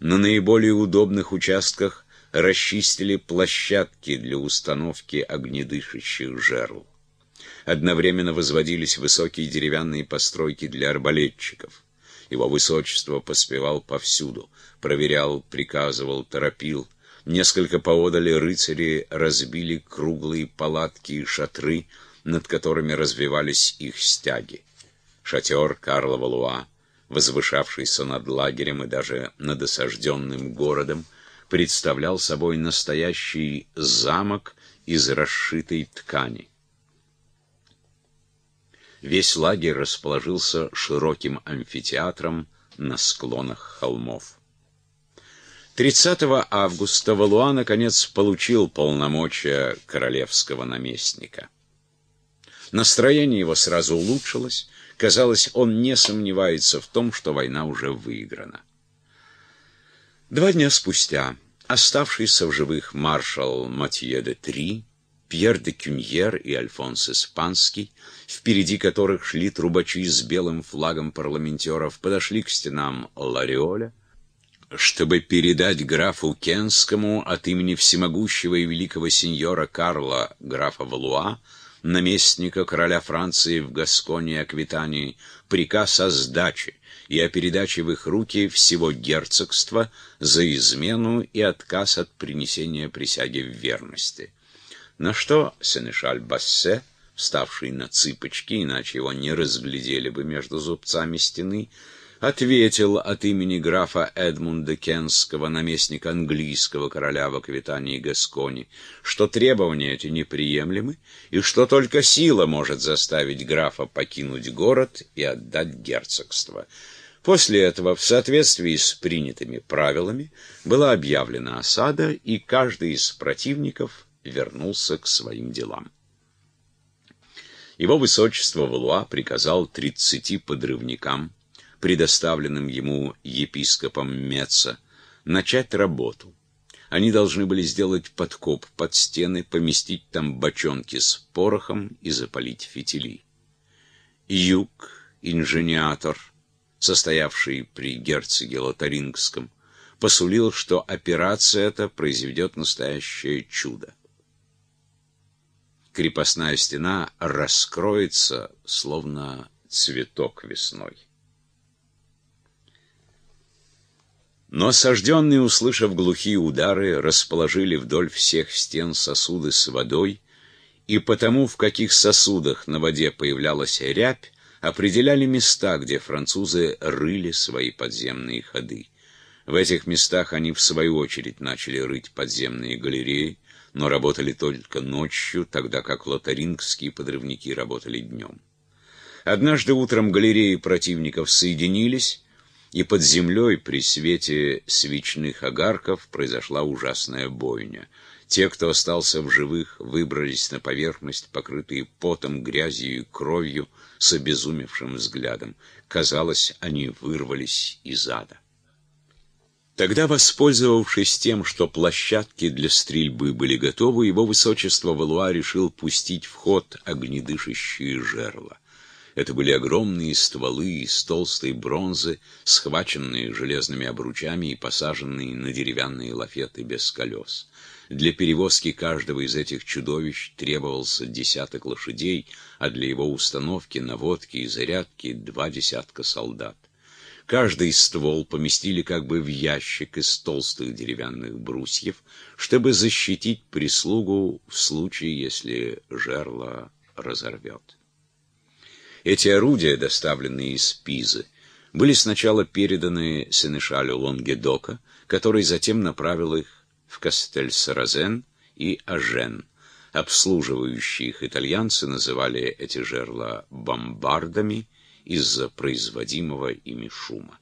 На наиболее удобных участках расчистили площадки для установки огнедышащих жерл. Одновременно возводились высокие деревянные постройки для арбалетчиков. Его высочество поспевал повсюду, проверял, приказывал, торопил. Несколько поодали рыцари разбили круглые палатки и шатры, над которыми развивались их стяги. Шатер Карла Валуа, возвышавшийся над лагерем и даже над осажденным городом, представлял собой настоящий замок из расшитой ткани. Весь лагерь расположился широким амфитеатром на склонах холмов. 30 августа Валуа наконец получил полномочия королевского наместника. Настроение его сразу улучшилось, казалось, он не сомневается в том, что война уже выиграна. Два дня спустя оставшийся в живых маршал Матье де Три, Пьер де Кюньер и Альфонс Испанский, впереди которых шли трубачи с белым флагом парламентеров, подошли к стенам Лариоля, чтобы передать графу Кенскому от имени всемогущего и великого сеньора Карла, графа Валуа, наместника короля Франции в Гасконе и Аквитании, приказ о сдаче, и о передаче в их руки всего герцогства за измену и отказ от принесения присяги в верности. На что сенешаль Бассе, вставший на цыпочки, иначе его не разглядели бы между зубцами стены, ответил от имени графа Эдмунда Кенского, наместника английского короля в Аквитании Гаскони, что требования эти неприемлемы, и что только сила может заставить графа покинуть город и отдать герцогство. После этого, в соответствии с принятыми правилами, была объявлена осада, и каждый из противников вернулся к своим делам. Его высочество Валуа приказал тридцати подрывникам, предоставленным ему епископом Меца, начать работу. Они должны были сделать подкоп под стены, поместить там бочонки с порохом и запалить фитили. Юг, инженеатор, состоявший при герцоге Лотарингском, посулил, что операция эта произведет настоящее чудо. Крепостная стена раскроется, словно цветок весной. Но осажденные, услышав глухие удары, расположили вдоль всех стен сосуды с водой, и потому, в каких сосудах на воде появлялась рябь, определяли места, где французы рыли свои подземные ходы. В этих местах они, в свою очередь, начали рыть подземные галереи, но работали только ночью, тогда как лотарингские подрывники работали днем. Однажды утром галереи противников соединились, и под землей при свете свечных огарков произошла ужасная бойня. Те, кто остался в живых, выбрались на поверхность, покрытые потом, грязью и кровью, с обезумевшим взглядом. Казалось, они вырвались из ада. Тогда, воспользовавшись тем, что площадки для стрельбы были готовы, его высочество Валуа решил пустить в ход огнедышащие жерла. Это были огромные стволы из толстой бронзы, схваченные железными обручами и посаженные на деревянные лафеты без колес. Для перевозки каждого из этих чудовищ требовался десяток лошадей, а для его установки, наводки и зарядки два десятка солдат. Каждый ствол поместили как бы в ящик из толстых деревянных брусьев, чтобы защитить прислугу в случае, если жерло разорвет. Эти орудия, доставленные из Пизы, были сначала переданы сенешалю Лонгедока, который затем направил их в Кастель-Саразен и Ажен. Обслуживающие их итальянцы называли эти жерла бомбардами из-за производимого ими шума.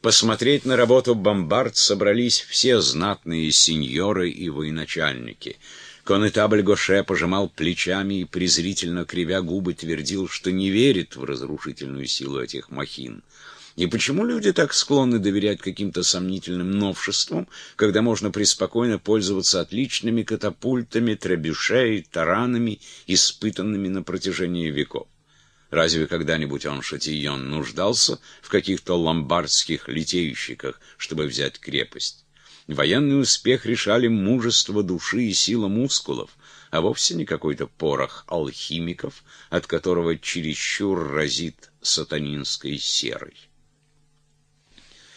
Посмотреть на работу бомбард собрались все знатные сеньоры и военачальники. Конетабль Гоше пожимал плечами и, презрительно кривя губы, твердил, что не верит в разрушительную силу этих махин. И почему люди так склонны доверять каким-то сомнительным новшествам, когда можно преспокойно пользоваться отличными катапультами, требюше и таранами, испытанными на протяжении веков? Разве когда-нибудь он, Шатийон, нуждался в каких-то ломбардских литейщиках, чтобы взять крепость? Военный успех решали мужество души и сила мускулов, а вовсе не какой-то порох алхимиков, от которого чересчур разит сатанинской серой.